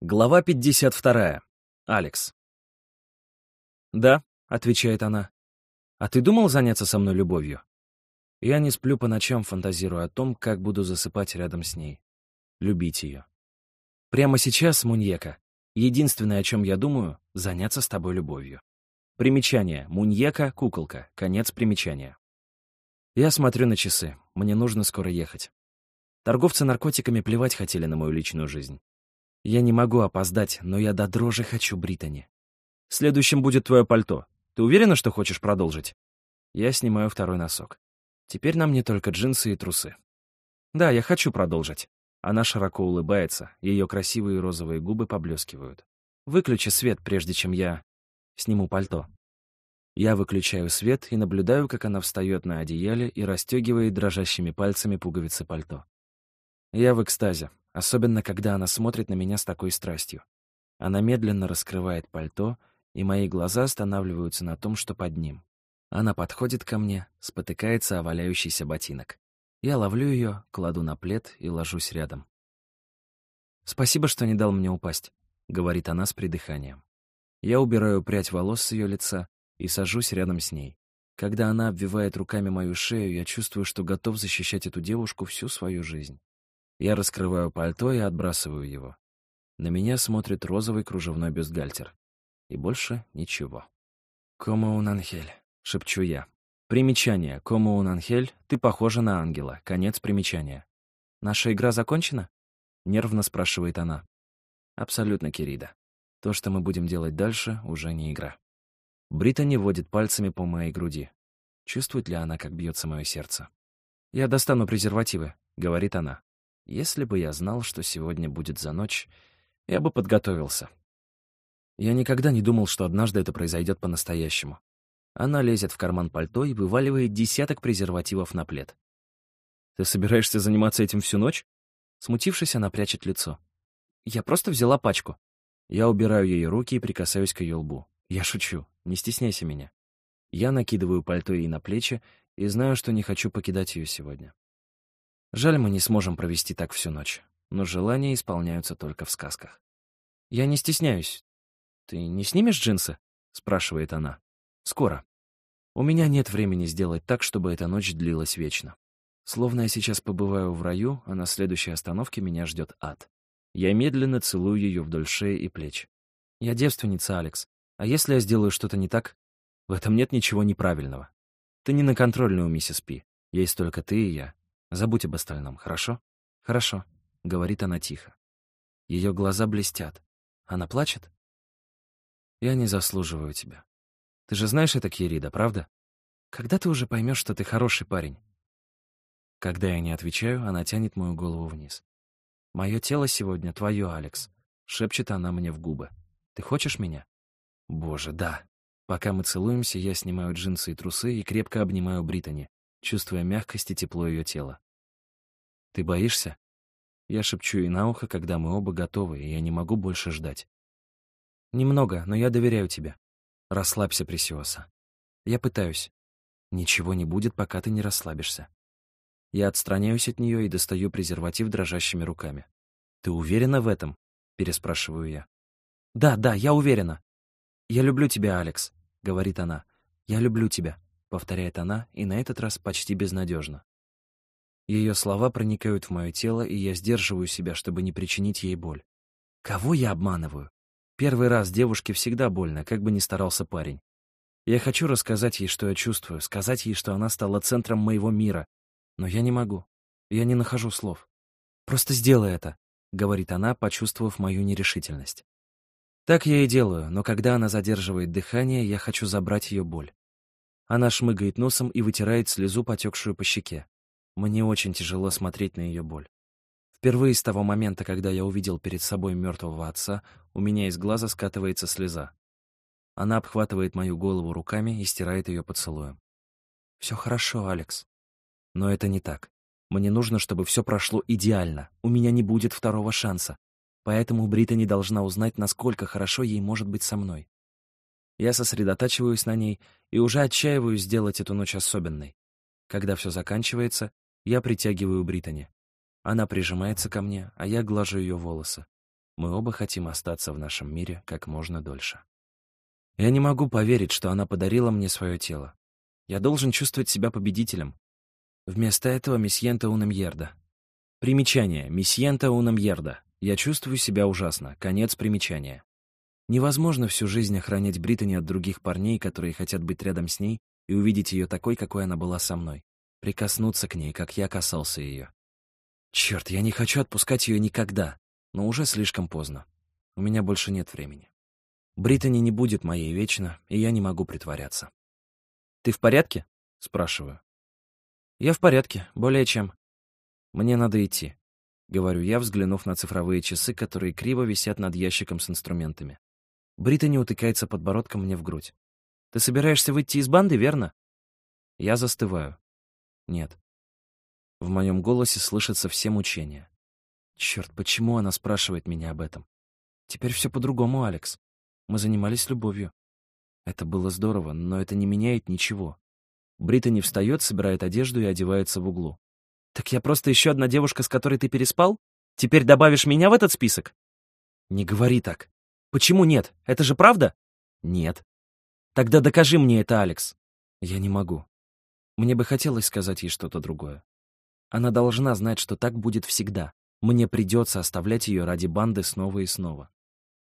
Глава 52. Алекс. «Да», — отвечает она. «А ты думал заняться со мной любовью?» Я не сплю по ночам, фантазируя о том, как буду засыпать рядом с ней. Любить ее. Прямо сейчас, Муньека, единственное, о чем я думаю, — заняться с тобой любовью. Примечание. Муньека — куколка. Конец примечания. Я смотрю на часы. Мне нужно скоро ехать. Торговцы наркотиками плевать хотели на мою личную жизнь. Я не могу опоздать, но я до дрожи хочу Британи. Следующим будет твое пальто. Ты уверена, что хочешь продолжить? Я снимаю второй носок. Теперь на мне только джинсы и трусы. Да, я хочу продолжить. Она широко улыбается, ее красивые розовые губы поблескивают. Выключи свет, прежде чем я сниму пальто. Я выключаю свет и наблюдаю, как она встает на одеяле и расстегивает дрожащими пальцами пуговицы пальто. Я в экстазе, особенно когда она смотрит на меня с такой страстью. Она медленно раскрывает пальто, и мои глаза останавливаются на том, что под ним. Она подходит ко мне, спотыкается о валяющийся ботинок. Я ловлю ее, кладу на плед и ложусь рядом. «Спасибо, что не дал мне упасть», — говорит она с придыханием. Я убираю прядь волос с ее лица и сажусь рядом с ней. Когда она обвивает руками мою шею, я чувствую, что готов защищать эту девушку всю свою жизнь. Я раскрываю пальто и отбрасываю его. На меня смотрит розовый кружевной бюстгальтер. И больше ничего. «Комо un анхель», — шепчу я. Примечание. «Комо un анхель», ты похожа на ангела. Конец примечания. «Наша игра закончена?» — нервно спрашивает она. «Абсолютно, Кирида. То, что мы будем делать дальше, уже не игра». Британи водит пальцами по моей груди. Чувствует ли она, как бьется мое сердце? «Я достану презервативы», — говорит она. Если бы я знал, что сегодня будет за ночь, я бы подготовился. Я никогда не думал, что однажды это произойдет по-настоящему. Она лезет в карман пальто и вываливает десяток презервативов на плед. «Ты собираешься заниматься этим всю ночь?» Смутившись, она прячет лицо. «Я просто взяла пачку». Я убираю ее руки и прикасаюсь к ее лбу. Я шучу, не стесняйся меня. Я накидываю пальто ей на плечи и знаю, что не хочу покидать ее сегодня. Жаль, мы не сможем провести так всю ночь, но желания исполняются только в сказках. Я не стесняюсь. Ты не снимешь джинсы? спрашивает она. Скоро. У меня нет времени сделать так, чтобы эта ночь длилась вечно. Словно я сейчас побываю в раю, а на следующей остановке меня ждет ад. Я медленно целую ее вдоль шеи и плеч. Я девственница, Алекс. А если я сделаю что-то не так? В этом нет ничего неправильного. Ты не на контрольной у миссис Пи. Есть только ты и я. Забудь об остальном, хорошо? Хорошо, говорит она тихо. Ее глаза блестят. Она плачет? Я не заслуживаю тебя. Ты же знаешь это, Кирида, правда? Когда ты уже поймешь, что ты хороший парень? Когда я не отвечаю, она тянет мою голову вниз. Мое тело сегодня твое, Алекс. Шепчет она мне в губы. Ты хочешь меня? Боже, да. Пока мы целуемся, я снимаю джинсы и трусы и крепко обнимаю Британи, чувствуя мягкость и тепло ее тела. «Ты боишься?» Я шепчу ей на ухо, когда мы оба готовы, и я не могу больше ждать. «Немного, но я доверяю тебе. Расслабься, Пресиоса. Я пытаюсь. Ничего не будет, пока ты не расслабишься. Я отстраняюсь от нее и достаю презерватив дрожащими руками. «Ты уверена в этом?» — переспрашиваю я. «Да, да, я уверена. Я люблю тебя, Алекс», — говорит она. «Я люблю тебя». — повторяет она, и на этот раз почти безнадежно. Ее слова проникают в мое тело, и я сдерживаю себя, чтобы не причинить ей боль. Кого я обманываю? Первый раз девушке всегда больно, как бы ни старался парень. Я хочу рассказать ей, что я чувствую, сказать ей, что она стала центром моего мира. Но я не могу. Я не нахожу слов. «Просто сделай это», — говорит она, почувствовав мою нерешительность. Так я и делаю, но когда она задерживает дыхание, я хочу забрать ее боль. Она шмыгает носом и вытирает слезу, потекшую по щеке. Мне очень тяжело смотреть на ее боль. Впервые с того момента, когда я увидел перед собой мертвого отца, у меня из глаза скатывается слеза. Она обхватывает мою голову руками и стирает ее поцелуем. «Все хорошо, Алекс». Но это не так. Мне нужно, чтобы все прошло идеально. У меня не будет второго шанса. Поэтому Брита не должна узнать, насколько хорошо ей может быть со мной. Я сосредотачиваюсь на ней и уже отчаиваюсь сделать эту ночь особенной. Когда все заканчивается, я притягиваю Британи. Она прижимается ко мне, а я глажу ее волосы. Мы оба хотим остаться в нашем мире как можно дольше. Я не могу поверить, что она подарила мне свое тело. Я должен чувствовать себя победителем. Вместо этого месьента унамьерда. Примечание. Месьента унамьерда. Я чувствую себя ужасно. Конец примечания. Невозможно всю жизнь охранять Британи от других парней, которые хотят быть рядом с ней и увидеть ее такой, какой она была со мной. Прикоснуться к ней, как я касался ее. Черт, я не хочу отпускать ее никогда, но уже слишком поздно. У меня больше нет времени. Британи не будет моей вечно, и я не могу притворяться. «Ты в порядке?» — спрашиваю. «Я в порядке, более чем. Мне надо идти. — говорю я, взглянув на цифровые часы, которые криво висят над ящиком с инструментами. Британи утыкается подбородком мне в грудь. «Ты собираешься выйти из банды, верно?» Я застываю. «Нет». В моем голосе слышится все мучения. Черт, почему она спрашивает меня об этом? Теперь все по-другому, Алекс. Мы занимались любовью. Это было здорово, но это не меняет ничего. Британи встает, собирает одежду и одевается в углу. «Так я просто еще одна девушка, с которой ты переспал? Теперь добавишь меня в этот список?» «Не говори так. Почему нет? Это же правда?» «Нет». «Тогда докажи мне это, Алекс». «Я не могу. Мне бы хотелось сказать ей что-то другое. Она должна знать, что так будет всегда. Мне придется оставлять ее ради банды снова и снова.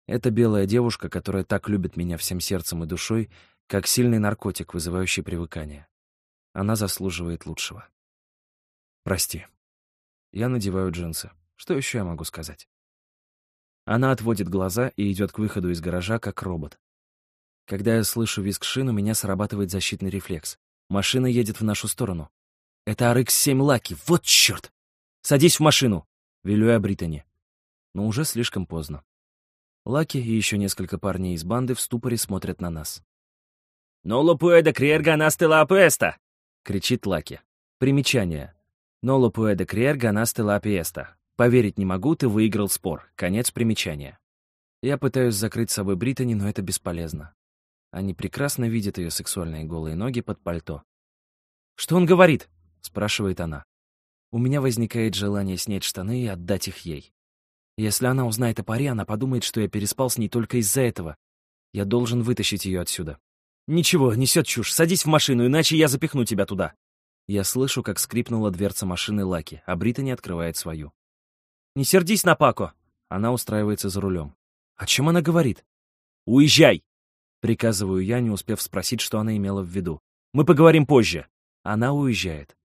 Это белая девушка, которая так любит меня всем сердцем и душой, как сильный наркотик, вызывающий привыкание. Она заслуживает лучшего. Прости. Я надеваю джинсы. Что еще я могу сказать? Она отводит глаза и идет к выходу из гаража, как робот. Когда я слышу визг шин, у меня срабатывает защитный рефлекс. Машина едет в нашу сторону. Это RX-7 Лаки, вот черт! Садись в машину! Велю я Британи. Но уже слишком поздно. Лаки и еще несколько парней из банды в ступоре смотрят на нас. «Но лупуэда криерга настыла апеста!» — кричит Лаки. Примечание. Ноло пуэде криерга настела апиеста. Поверить не могу, ты выиграл спор. Конец примечания. Я пытаюсь закрыть собой Британи, но это бесполезно. Они прекрасно видят ее сексуальные голые ноги под пальто. «Что он говорит?» — спрашивает она. У меня возникает желание снять штаны и отдать их ей. Если она узнает о паре, она подумает, что я переспал с ней только из-за этого. Я должен вытащить ее отсюда. «Ничего, несет чушь. Садись в машину, иначе я запихну тебя туда». Я слышу, как скрипнула дверца машины Лаки, а Британи открывает свою. «Не сердись на Пако!» Она устраивается за рулем. «О чем она говорит?» «Уезжай!» Приказываю я, не успев спросить, что она имела в виду. «Мы поговорим позже!» Она уезжает.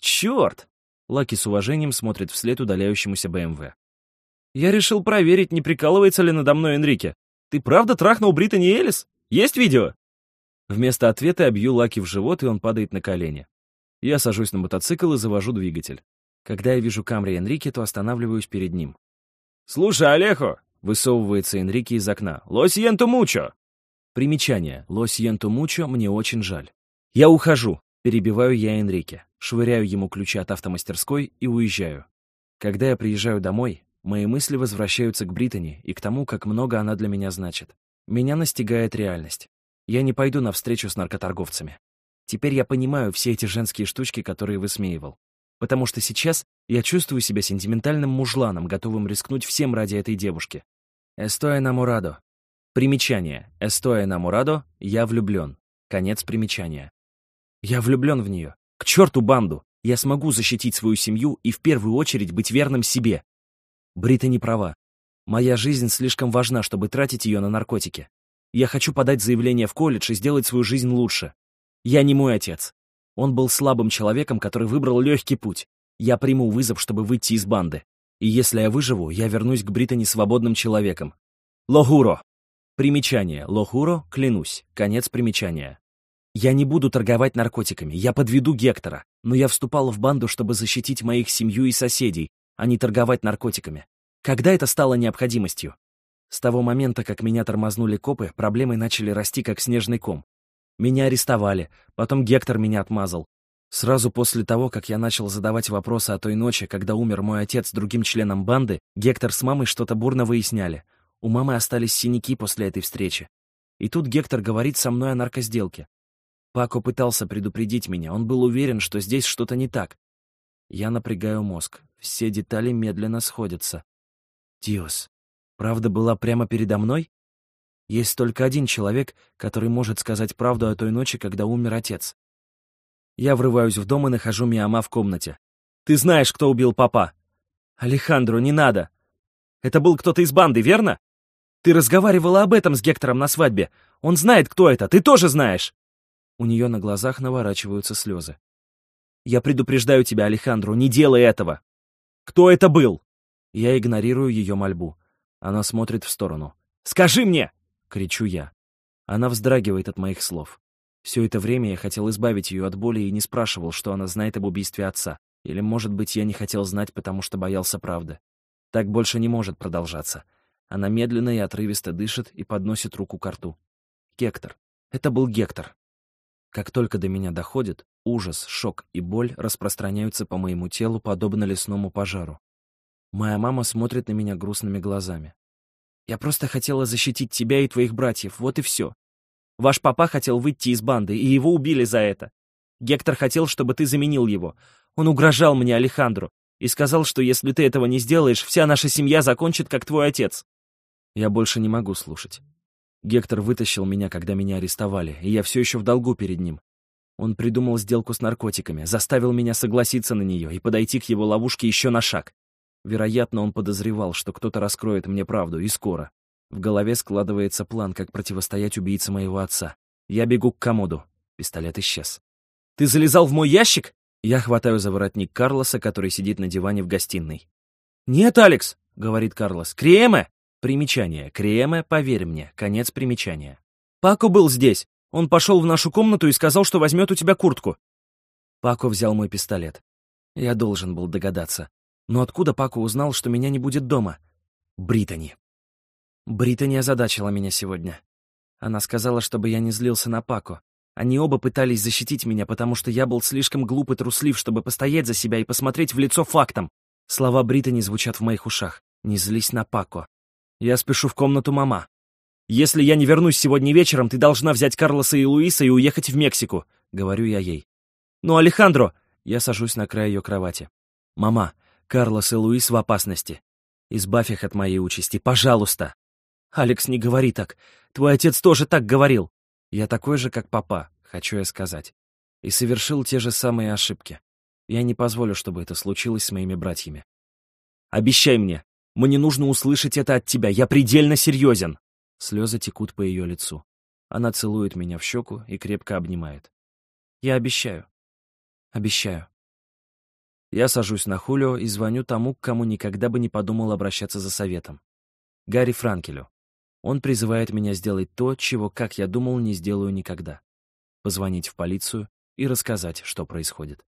«Черт!» Лаки с уважением смотрит вслед удаляющемуся БМВ. «Я решил проверить, не прикалывается ли надо мной Энрике. Ты правда трахнул Британи Элис? Есть видео?» Вместо ответа я бью Лаки в живот, и он падает на колени. Я сажусь на мотоцикл и завожу двигатель. Когда я вижу Камри Энрике, то останавливаюсь перед ним. «Слушай, Олехо!» — высовывается Энрике из окна. «Лос Йенто Мучо!» Примечание. «Лос Йенто Мучо» мне очень жаль. «Я ухожу!» — перебиваю я Энрике. Швыряю ему ключи от автомастерской и уезжаю. Когда я приезжаю домой, мои мысли возвращаются к Британи и к тому, как много она для меня значит. Меня настигает реальность. Я не пойду на встречу с наркоторговцами. Теперь я понимаю все эти женские штучки, которые высмеивал. Потому что сейчас я чувствую себя сентиментальным мужланом, готовым рискнуть всем ради этой девушки. Эстоя намурадо. Примечание. Эстоя намурадо. Я влюблен. Конец примечания. Я влюблен в нее. К черту банду! Я смогу защитить свою семью и в первую очередь быть верным себе. Брита не права. Моя жизнь слишком важна, чтобы тратить ее на наркотики. Я хочу подать заявление в колледж и сделать свою жизнь лучше. Я не мой отец. Он был слабым человеком, который выбрал легкий путь. Я приму вызов, чтобы выйти из банды. И если я выживу, я вернусь к Британи свободным человеком. Лохуро. Примечание. Лохуро, клянусь. Конец примечания. Я не буду торговать наркотиками, я подведу Гектора, но я вступал в банду, чтобы защитить моих семью и соседей, а не торговать наркотиками. Когда это стало необходимостью? С того момента, как меня тормознули копы, проблемы начали расти как снежный ком. Меня арестовали, потом Гектор меня отмазал. Сразу после того, как я начал задавать вопросы о той ночи, когда умер мой отец с другим членом банды, Гектор с мамой что-то бурно выясняли. У мамы остались синяки после этой встречи. И тут Гектор говорит со мной о наркосделке. Пако пытался предупредить меня, он был уверен, что здесь что-то не так. Я напрягаю мозг, все детали медленно сходятся. Диос. Правда была прямо передо мной? Есть только один человек, который может сказать правду о той ночи, когда умер отец. Я врываюсь в дом и нахожу Миама в комнате. «Ты знаешь, кто убил папа?» «Алехандро, не надо!» «Это был кто-то из банды, верно?» «Ты разговаривала об этом с Гектором на свадьбе. Он знает, кто это. Ты тоже знаешь!» У нее на глазах наворачиваются слезы. «Я предупреждаю тебя, Алехандро, не делай этого!» «Кто это был?» Я игнорирую ее мольбу. Она смотрит в сторону. «Скажи мне!» — кричу я. Она вздрагивает от моих слов. Все это время я хотел избавить ее от боли и не спрашивал, что она знает об убийстве отца. Или, может быть, я не хотел знать, потому что боялся правды. Так больше не может продолжаться. Она медленно и отрывисто дышит и подносит руку к рту. Гектор. Это был Гектор. Как только до меня доходит, ужас, шок и боль распространяются по моему телу, подобно лесному пожару. Моя мама смотрит на меня грустными глазами. «Я просто хотела защитить тебя и твоих братьев, вот и все. Ваш папа хотел выйти из банды, и его убили за это. Гектор хотел, чтобы ты заменил его. Он угрожал мне, Алехандру, и сказал, что если ты этого не сделаешь, вся наша семья закончит, как твой отец». Я больше не могу слушать. Гектор вытащил меня, когда меня арестовали, и я все еще в долгу перед ним. Он придумал сделку с наркотиками, заставил меня согласиться на нее и подойти к его ловушке еще на шаг. Вероятно, он подозревал, что кто-то раскроет мне правду, и скоро. В голове складывается план, как противостоять убийце моего отца. Я бегу к комоду. Пистолет исчез. «Ты залезал в мой ящик?» Я хватаю за воротник Карлоса, который сидит на диване в гостиной. «Нет, Алекс!» — говорит Карлос. «Креме!» Примечание. Креме, поверь мне. Конец примечания. Пако был здесь. Он пошел в нашу комнату и сказал, что возьмет у тебя куртку. Пако взял мой пистолет. Я должен был догадаться. Но откуда Пако узнал, что меня не будет дома? Британи. Британи озадачила меня сегодня. Она сказала, чтобы я не злился на Пако. Они оба пытались защитить меня, потому что я был слишком глуп и труслив, чтобы постоять за себя и посмотреть в лицо фактом. Слова Британи звучат в моих ушах. «Не злись на Пако. Я спешу в комнату мама. Если я не вернусь сегодня вечером, ты должна взять Карлоса и Луиса и уехать в Мексику, говорю я ей. Ну, Алехандро, я сажусь на край ее кровати. Мама, Карлос и Луис в опасности. Избавь их от моей участи, пожалуйста. Алекс, не говори так. Твой отец тоже так говорил. Я такой же, как папа, хочу я сказать. И совершил те же самые ошибки. Я не позволю, чтобы это случилось с моими братьями. Обещай мне, мне нужно услышать это от тебя. Я предельно серьезен. Слезы текут по ее лицу. Она целует меня в щеку и крепко обнимает. Я обещаю. Обещаю. Я сажусь на Хулио и звоню тому, к кому никогда бы не подумал обращаться за советом. Гарри Франкелю. Он призывает меня сделать то, чего, как я думал, не сделаю никогда. Позвонить в полицию и рассказать, что происходит.